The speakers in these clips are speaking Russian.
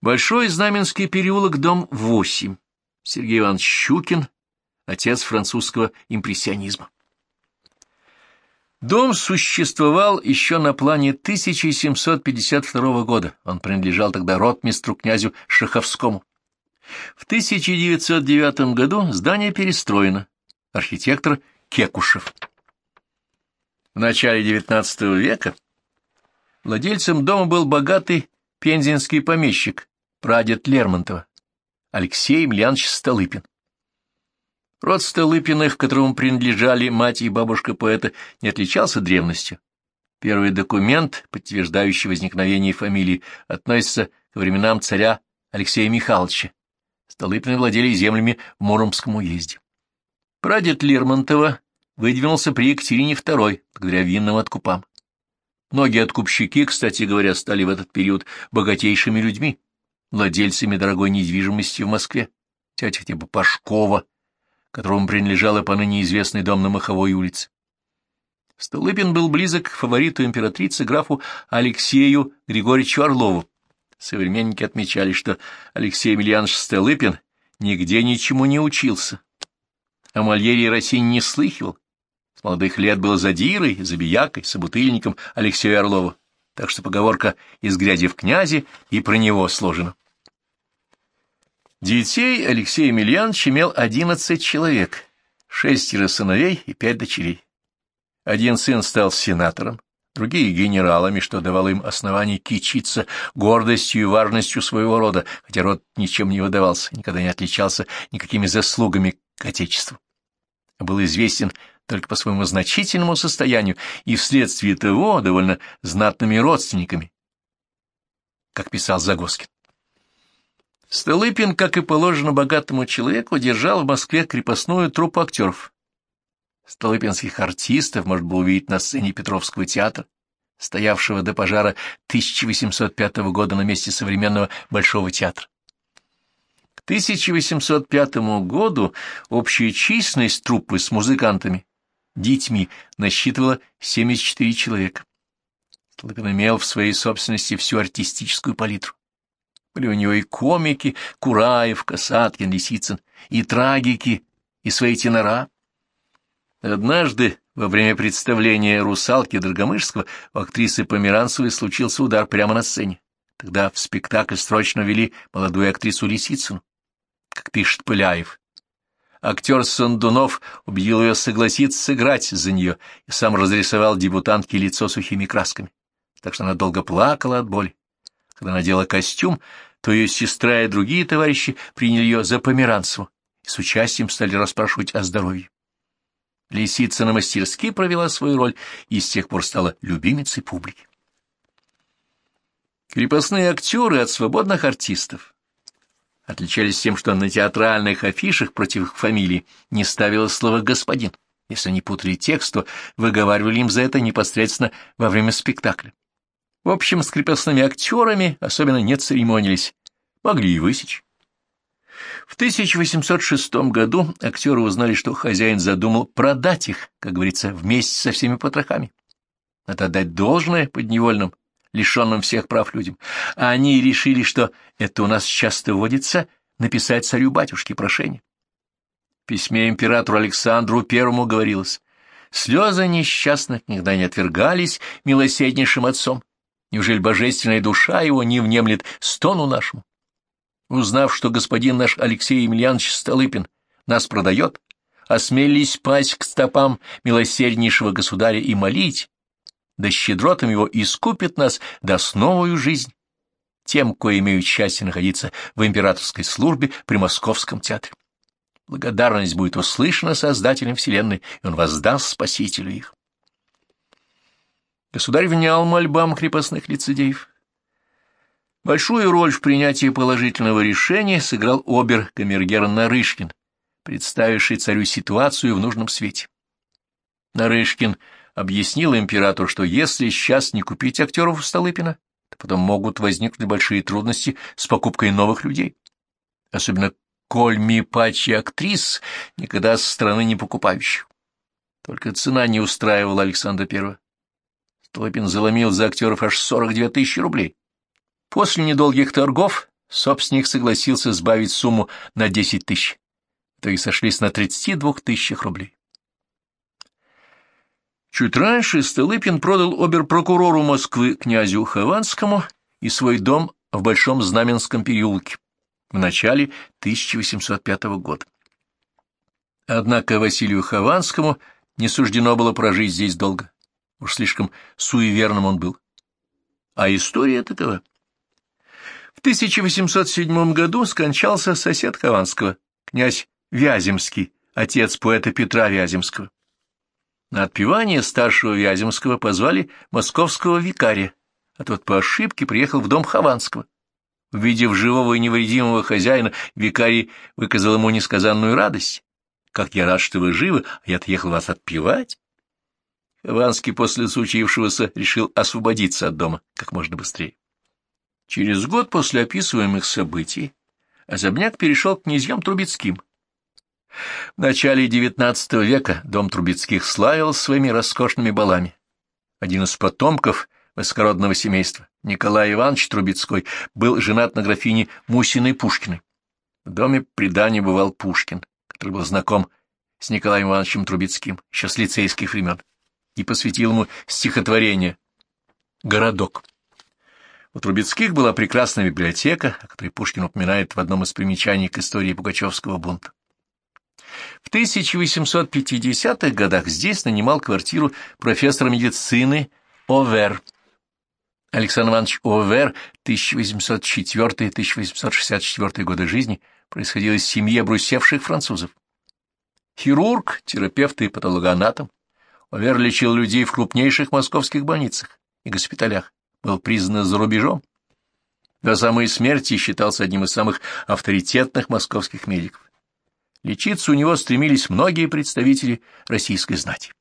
Большой Знаменский переулок, дом 8. Сергей Иванович Щукин, отец французского импрессионизма. Дом существовал еще на плане 1752 года. Он принадлежал тогда ротмистру князю Шаховскому. В 1909 году здание перестроено. Архитектор Кекушев. В начале XIX века владельцем дома был богатый пензенский помещик, прадед Лермонтова, Алексей Емельянович Столыпин. Род Столыпиных, которому принадлежали мать и бабушка поэта, не отличался древностью. Первый документ, подтверждающий возникновение фамилии, относится к временам царя Алексея Михайловича. Столыпины владели землями в Муромском уезде. Прадед Лермонтова выдвинулся при Екатерине II, благодаря винным откупам. Многие откупщики, кстати говоря, стали в этот период богатейшими людьми, владельцами дорогой недвижимости в Москве, тетя типа Пашкова, которому принадлежал и поныне известный дом на Маховой улице. Столыпин был близок к фавориту императрицы графу Алексею Григорьевичу Орлову. Современники отмечали, что Алексей Емельянович Столыпин нигде ничему не учился. О Мольере и Россине не слыхивал. С молодых лет был задирой, забиякой, собутыльником Алексея Орлова, так что поговорка «из грязи в князи» и про него сложена. Детей Алексей Емельянович имел одиннадцать человек, шестеро сыновей и пять дочерей. Один сын стал сенатором, другие — генералами, что давало им основание кичиться гордостью и важностью своего рода, хотя род ничем не выдавался, никогда не отличался никакими заслугами к отечеству. Был известен только по своему значительному состоянию и вследствие того довольно знатными родственниками, как писал Загоскин. Столыпин, как и положено богатому человеку, держал в Москве крепостную труппу актеров. Столыпинских артистов можно было увидеть на сцене Петровского театра, стоявшего до пожара 1805 года на месте современного Большого театра. К 1805 году общая численность труппы с музыкантами, детьми, насчитывала 74 человека. Столыпин имел в своей собственности всю артистическую палитру. Были у него и комики, Кураев, Касаткин, Лисицын, и трагики, и свои тенора. Однажды, во время представления «Русалки» Драгомышского, у актрисы Померанцевой случился удар прямо на сцене. Тогда в спектакль срочно вели молодую актрису Лисицыну. Как пишет Пыляев, актер Сандунов убедил ее согласиться сыграть за нее и сам разрисовал дебютантке лицо сухими красками, так что она долго плакала от боли. Когда надела костюм, то ее сестра и другие товарищи приняли ее за Померанцеву и с участием стали расспрашивать о здоровье. Лисица на мастерски провела свою роль и с тех пор стала любимицей публики. Крепостные актеры от свободных артистов отличались тем, что на театральных афишах против их фамилий не ставилось слово «господин». Если они путали текст, то выговаривали им за это непосредственно во время спектакля. В общем, с крепостными актерами особенно не церемонились, могли и высечь. В 1806 году актеры узнали, что хозяин задумал продать их, как говорится, вместе со всеми потрохами. Надо отдать должное подневольным, лишенным всех прав людям. А они решили, что это у нас часто водится написать царю-батюшке прошение. В письме императору Александру Первому говорилось, «Слезы несчастных никогда не отвергались милосерднейшим отцом, Неужели божественная душа его не внемлет стону нашему? Узнав, что господин наш Алексей Емельянович Столыпин нас продает, осмелились пасть к стопам милосерднейшего государя и молить, да щедротом его искупит нас даст новую жизнь тем, кое имеют счастье находиться в императорской службе при Московском театре. Благодарность будет услышана Создателем Вселенной, и он воздаст Спасителю их. Государь внял мольбам крепостных лицедеев. Большую роль в принятии положительного решения сыграл обер-камергер Нарышкин, представивший царю ситуацию в нужном свете. Нарышкин объяснил императору, что если сейчас не купить актеров у Столыпина, то потом могут возникнуть большие трудности с покупкой новых людей. Особенно кольми пачи актрис, никогда со стороны не покупающих. Только цена не устраивала Александра Первого. Столыпин заломил за актеров аж 42 тысячи рублей. После недолгих торгов собственник согласился сбавить сумму на 10 тысяч, то и сошлись на 32 тысячах рублей. Чуть раньше Столыпин продал оберпрокурору Москвы князю Хованскому и свой дом в Большом Знаменском переулке в начале 1805 года. Однако Василию Хованскому не суждено было прожить здесь долго. Уж слишком суеверным он был. А история такова. В 1807 году скончался сосед Хованского, князь Вяземский, отец поэта Петра Вяземского. На отпевание старшего Вяземского позвали московского викария, а тот по ошибке приехал в дом Хованского. Увидев живого и невредимого хозяина, викарий выказал ему несказанную радость. «Как я рад, что вы живы, а я отъехал вас отпевать!» Хованский после случившегося решил освободиться от дома как можно быстрее. Через год после описываемых событий особняк перешел к князьям Трубецким, в начале XIX века дом Трубецких славил своими роскошными балами. Один из потомков высокородного семейства, Николай Иванович Трубецкой, был женат на графине Мусиной Пушкиной. В доме предания бывал Пушкин, который был знаком с Николаем Ивановичем Трубецким еще с лицейских времен, и посвятил ему стихотворение «Городок». У Трубецких была прекрасная библиотека, о которой Пушкин упоминает в одном из примечаний к истории Пугачевского бунта. В 1850-х годах здесь нанимал квартиру профессора медицины Овер. Александр Иванович Овер, 1804-1864 годы жизни, происходил из семьи обрусевших французов. Хирург, терапевт и патологоанатом, Овер лечил людей в крупнейших московских больницах и госпиталях, был признан за рубежом. До самой смерти считался одним из самых авторитетных московских медиков. Лечиться у него стремились многие представители российской знати.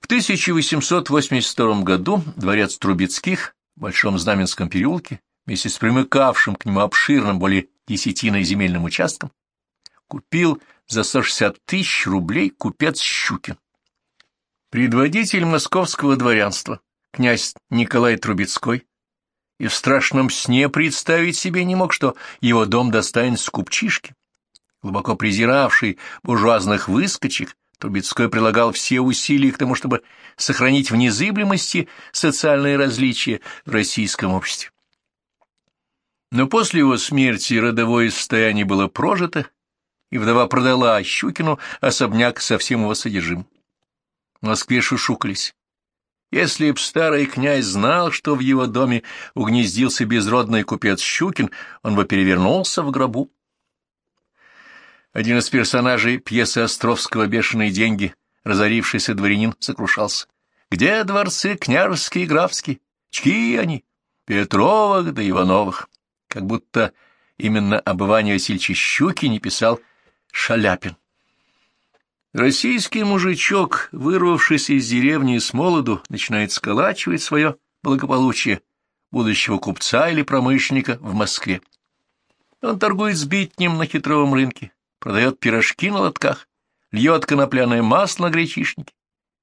В 1882 году дворец Трубецких в Большом Знаменском переулке вместе с примыкавшим к нему обширным более десятиной земельным участком купил за 160 тысяч рублей купец Щукин. Предводитель московского дворянства, князь Николай Трубецкой, и в страшном сне представить себе не мог, что его дом достанет с глубоко презиравший буржуазных выскочек, Трубецкой прилагал все усилия к тому, чтобы сохранить в незыблемости социальные различия в российском обществе. Но после его смерти родовое состояние было прожито, и вдова продала Щукину особняк со всем его содержимым. В Москве шушукались. Если б старый князь знал, что в его доме угнездился безродный купец Щукин, он бы перевернулся в гробу. Один из персонажей пьесы Островского «Бешеные деньги», разорившийся дворянин, сокрушался. «Где дворцы княжеские и графские? Чьи они? Петровых да Ивановых». Как будто именно об Иване Васильевиче Щукине писал Шаляпин. Российский мужичок, вырвавшись из деревни с молоду, начинает сколачивать свое благополучие будущего купца или промышленника в Москве. Он торгует сбитнем на хитровом рынке, продает пирожки на лотках, льет конопляное масло на гречишнике,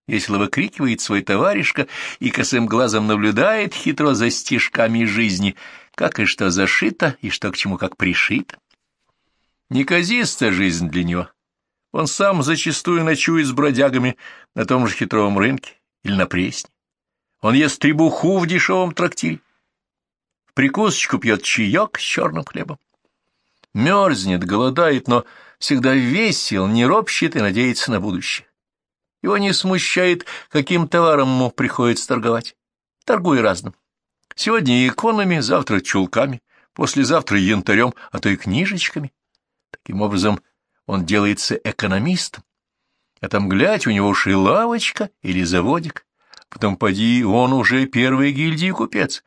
весело выкрикивает свой товаришка и косым глазом наблюдает хитро за стежками жизни, как и что зашито, и что к чему как пришито. Неказиста жизнь для него. Он сам зачастую ночует с бродягами на том же хитровом рынке или на пресне. Он ест требуху в дешевом трактире. В прикусочку пьет чаек с черным хлебом. Мерзнет, голодает, но всегда весел, не ропщет и надеется на будущее. Его не смущает, каким товаром ему приходится торговать. Торгуй разным. Сегодня иконами, завтра чулками, послезавтра янтарем, а то и книжечками. Таким образом, он делается экономистом. А там, глядь, у него уж и лавочка или заводик. Потом поди, он уже первый гильдии купец.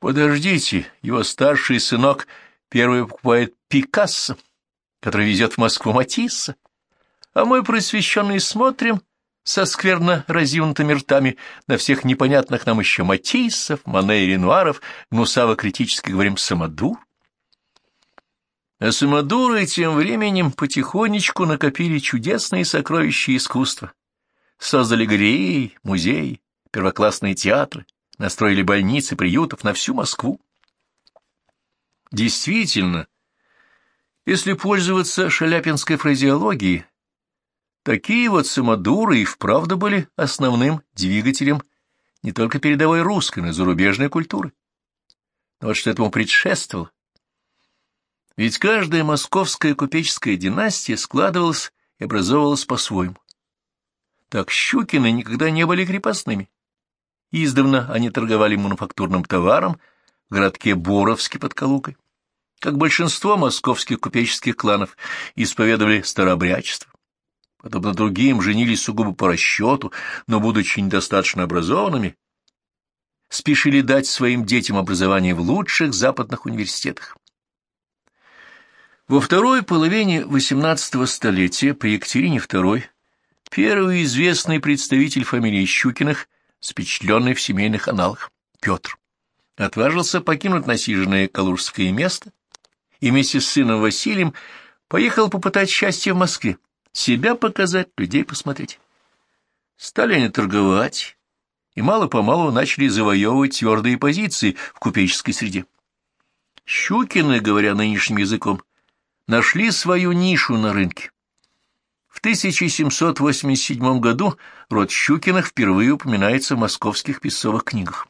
Подождите, его старший сынок первый покупает Пикассо который везет в Москву Матисса, а мы, просвещенные, смотрим со скверно разъюнутыми ртами на всех непонятных нам еще Матиссов, Мане и Ренуаров, гнусаво-критически говорим «самодур». А самодуры тем временем потихонечку накопили чудесные сокровища искусства. Создали галереи, музеи, первоклассные театры, настроили больницы, приютов на всю Москву. Действительно, если пользоваться шаляпинской фразеологией, такие вот самодуры и вправду были основным двигателем не только передовой русской, но и зарубежной культуры. Но вот что этому предшествовало. Ведь каждая московская купеческая династия складывалась и образовывалась по-своему. Так Щукины никогда не были крепостными. Издавна они торговали мануфактурным товаром в городке Боровске под Калугой. Как большинство московских купеческих кланов исповедовали старообрядчество. Подобно другим, женились сугубо по расчету, но, будучи недостаточно образованными, спешили дать своим детям образование в лучших западных университетах. Во второй половине XVIII столетия при Екатерине II первый известный представитель фамилии Щукиных, запечатленный в семейных аналах, Петр, отважился покинуть насиженное калужское место и вместе с сыном Василием поехал попытать счастье в Москве, себя показать, людей посмотреть. Стали они торговать, и мало-помалу начали завоевывать твердые позиции в купеческой среде. Щукины, говоря нынешним языком, нашли свою нишу на рынке. В 1787 году род Щукиных впервые упоминается в московских песцовых книгах.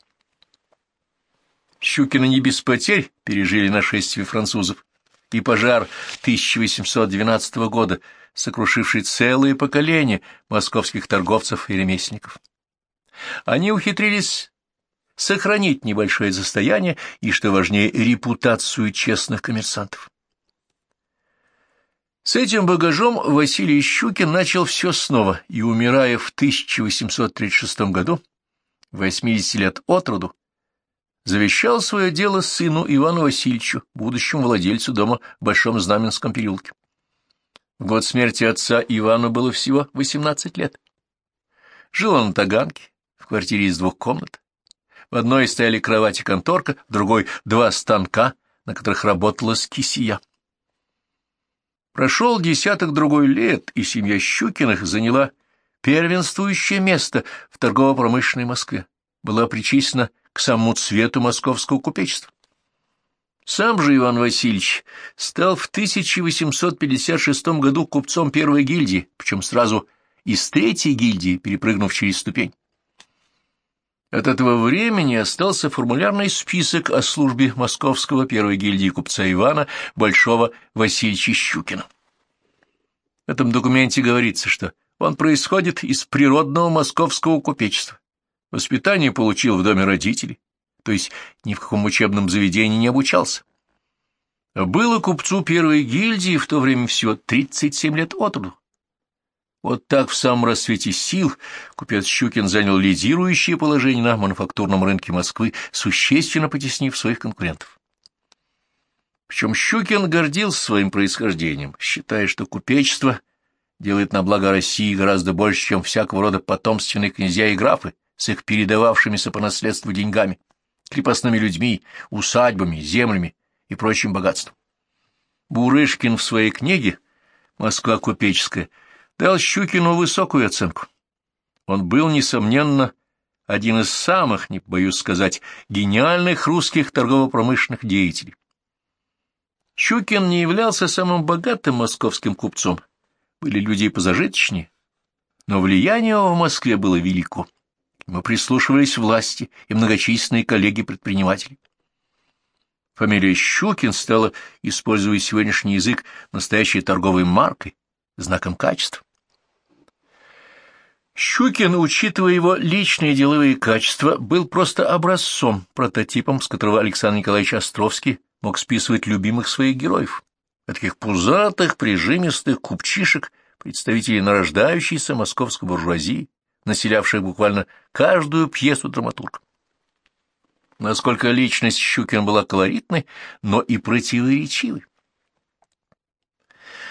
Щукины не без потерь пережили нашествие французов, и пожар 1812 года, сокрушивший целые поколения московских торговцев и ремесленников. Они ухитрились сохранить небольшое состояние и, что важнее, репутацию честных коммерсантов. С этим багажом Василий Щукин начал все снова и, умирая в 1836 году, 80 лет от роду, завещал свое дело сыну Ивану Васильевичу, будущему владельцу дома в Большом Знаменском переулке. В год смерти отца Ивану было всего 18 лет. Жил он на Таганке, в квартире из двух комнат. В одной стояли кровать и конторка, в другой — два станка, на которых работала скисия. Прошел десяток другой лет, и семья Щукиных заняла первенствующее место в торгово-промышленной Москве, была причислена к самому цвету московского купечества. Сам же Иван Васильевич стал в 1856 году купцом первой гильдии, причем сразу из третьей гильдии, перепрыгнув через ступень. От этого времени остался формулярный список о службе московского первой гильдии купца Ивана Большого Васильевича Щукина. В этом документе говорится, что он происходит из природного московского купечества. Воспитание получил в доме родителей, то есть ни в каком учебном заведении не обучался. Было купцу первой гильдии в то время всего 37 лет от роду. Вот так в самом расцвете сил купец Щукин занял лидирующее положение на мануфактурном рынке Москвы, существенно потеснив своих конкурентов. Причем Щукин гордился своим происхождением, считая, что купечество делает на благо России гораздо больше, чем всякого рода потомственные князья и графы с их передававшимися по наследству деньгами, крепостными людьми, усадьбами, землями и прочим богатством. Бурышкин в своей книге «Москва купеческая» дал Щукину высокую оценку. Он был, несомненно, один из самых, не боюсь сказать, гениальных русских торгово-промышленных деятелей. Щукин не являлся самым богатым московским купцом. Были люди и позажиточнее, но влияние его в Москве было велико. Мы прислушивались власти и многочисленные коллеги-предприниматели. Фамилия Щукин стала, используя сегодняшний язык, настоящей торговой маркой, знаком качества. Щукин, учитывая его личные деловые качества, был просто образцом, прототипом, с которого Александр Николаевич Островский мог списывать любимых своих героев, таких пузатых, прижимистых купчишек, представителей нарождающейся московской буржуазии, населявших буквально каждую пьесу драматурга. Насколько личность Щукина была колоритной, но и противоречивой.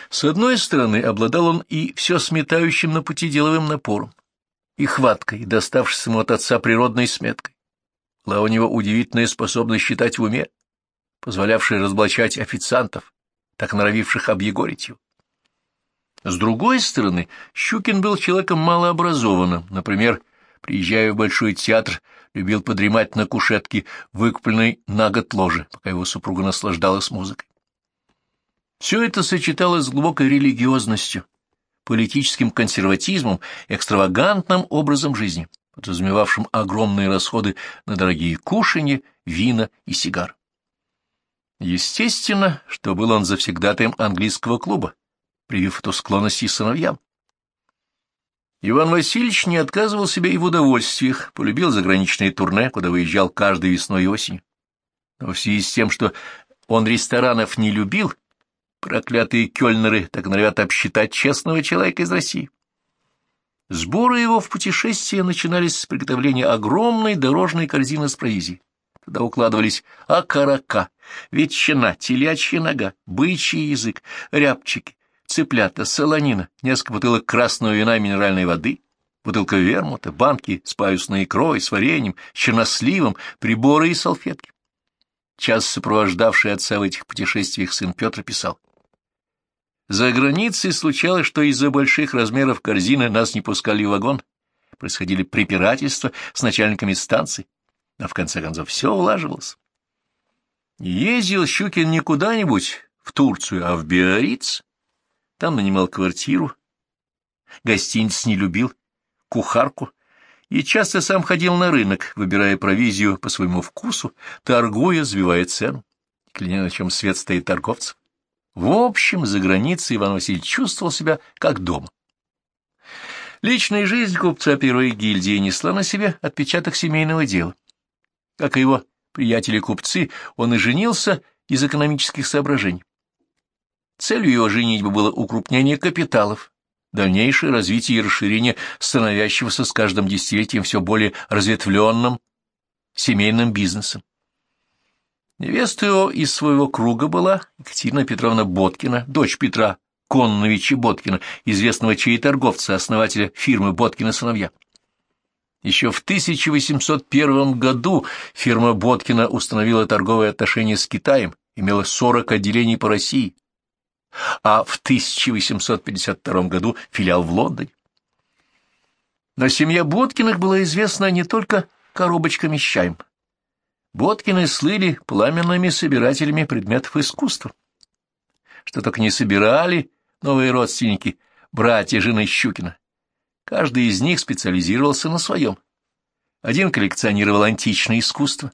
С одной стороны, обладал он и все сметающим на пути деловым напором, и хваткой, доставшись ему от отца природной сметкой. Была у него удивительная способность считать в уме, позволявшая разоблачать официантов, так норовивших объегорить его. С другой стороны, Щукин был человеком малообразованным, например, приезжая в Большой театр, любил подремать на кушетке, выкупленной на год ложи, пока его супруга наслаждалась музыкой. Все это сочеталось с глубокой религиозностью, политическим консерватизмом, экстравагантным образом жизни, подразумевавшим огромные расходы на дорогие кушанья, вина и сигар. Естественно, что был он завсегдатаем английского клуба, привив эту склонность и сыновьям. Иван Васильевич не отказывал себе и в удовольствиях, полюбил заграничные турне, куда выезжал каждой весной и осенью. Но в связи с тем, что он ресторанов не любил, проклятые кёльнеры так норовят обсчитать честного человека из России. Сборы его в путешествие начинались с приготовления огромной дорожной корзины с провизией. Туда укладывались окорока, ветчина, телячья нога, бычий язык, рябчики, цыплята, солонина, несколько бутылок красного вина и минеральной воды, бутылка вермута, банки с паюсной икрой, с вареньем, с черносливом, приборы и салфетки. Час сопровождавший отца в этих путешествиях сын Петр писал. За границей случалось, что из-за больших размеров корзины нас не пускали в вагон, происходили препирательства с начальниками станций, а в конце концов все улаживалось. Ездил Щукин не куда-нибудь в Турцию, а в Биарриц. Там нанимал квартиру, гостиниц не любил, кухарку, и часто сам ходил на рынок, выбирая провизию по своему вкусу, торгуя, сбивая цену, кляня, на чем свет стоит торговцев. В общем, за границей Иван Васильевич чувствовал себя как дома. Личная жизнь купца первой гильдии несла на себе отпечаток семейного дела. Как и его приятели-купцы, он и женился из экономических соображений. Целью его женитьбы было укрупнение капиталов, дальнейшее развитие и расширение становящегося с каждым десятилетием все более разветвленным семейным бизнесом. Невеста его из своего круга была Екатерина Петровна Боткина, дочь Петра Конновича Боткина, известного чаеторговца, основателя фирмы Боткина сыновья. Еще в 1801 году фирма Боткина установила торговые отношения с Китаем, имела 40 отделений по России, а в 1852 году филиал в Лондоне. Но семья Боткиных была известна не только коробочками с чаем. Боткины слыли пламенными собирателями предметов искусства. Что только не собирали новые родственники, братья жены Щукина. Каждый из них специализировался на своем. Один коллекционировал античное искусство,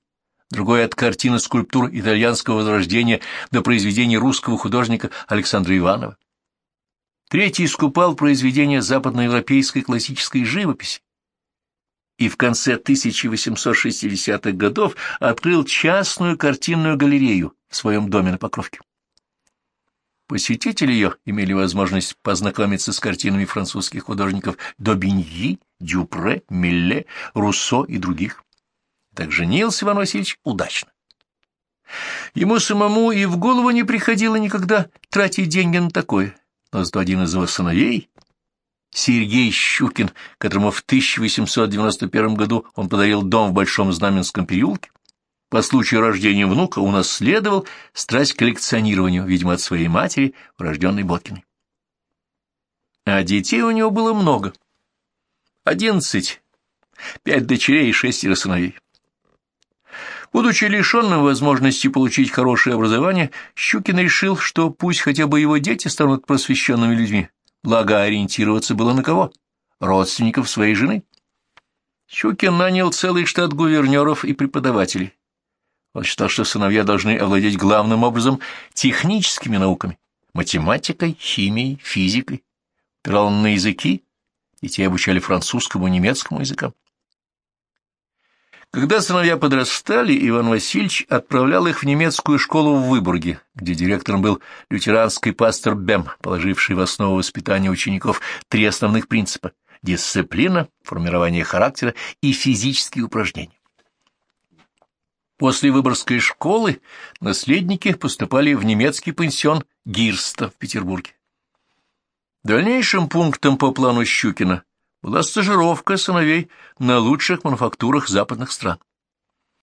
другой от картины скульптур итальянского возрождения до произведений русского художника Александра Иванова. Третий искупал произведения западноевропейской классической живописи. И в конце 1860-х годов открыл частную картинную галерею в своем доме на Покровке. Посетители ее имели возможность познакомиться с картинами французских художников Добиньи, Дюпре, Милле, Руссо и других. Так женился Иван Васильевич удачно. Ему самому и в голову не приходило никогда тратить деньги на такое. Но зато один из его сыновей, Сергей Щукин, которому в 1891 году он подарил дом в Большом Знаменском переулке, по случаю рождения внука унаследовал страсть к коллекционированию, видимо, от своей матери, урожденной Боткиной. А детей у него было много. Одиннадцать, пять дочерей и шестеро сыновей. Будучи лишенным возможности получить хорошее образование, Щукин решил, что пусть хотя бы его дети станут просвещенными людьми, благо ориентироваться было на кого? Родственников своей жены. Щукин нанял целый штат гувернеров и преподавателей. Он считал, что сыновья должны овладеть главным образом техническими науками, математикой, химией, физикой. Опирал он на языки, детей обучали французскому и немецкому языкам. Когда сыновья подрастали, Иван Васильевич отправлял их в немецкую школу в Выборге, где директором был лютеранский пастор Бем, положивший в основу воспитания учеников три основных принципа – дисциплина, формирование характера и физические упражнения. После Выборгской школы наследники поступали в немецкий пансион Гирста в Петербурге. Дальнейшим пунктом по плану Щукина была стажировка сыновей на лучших мануфактурах западных стран.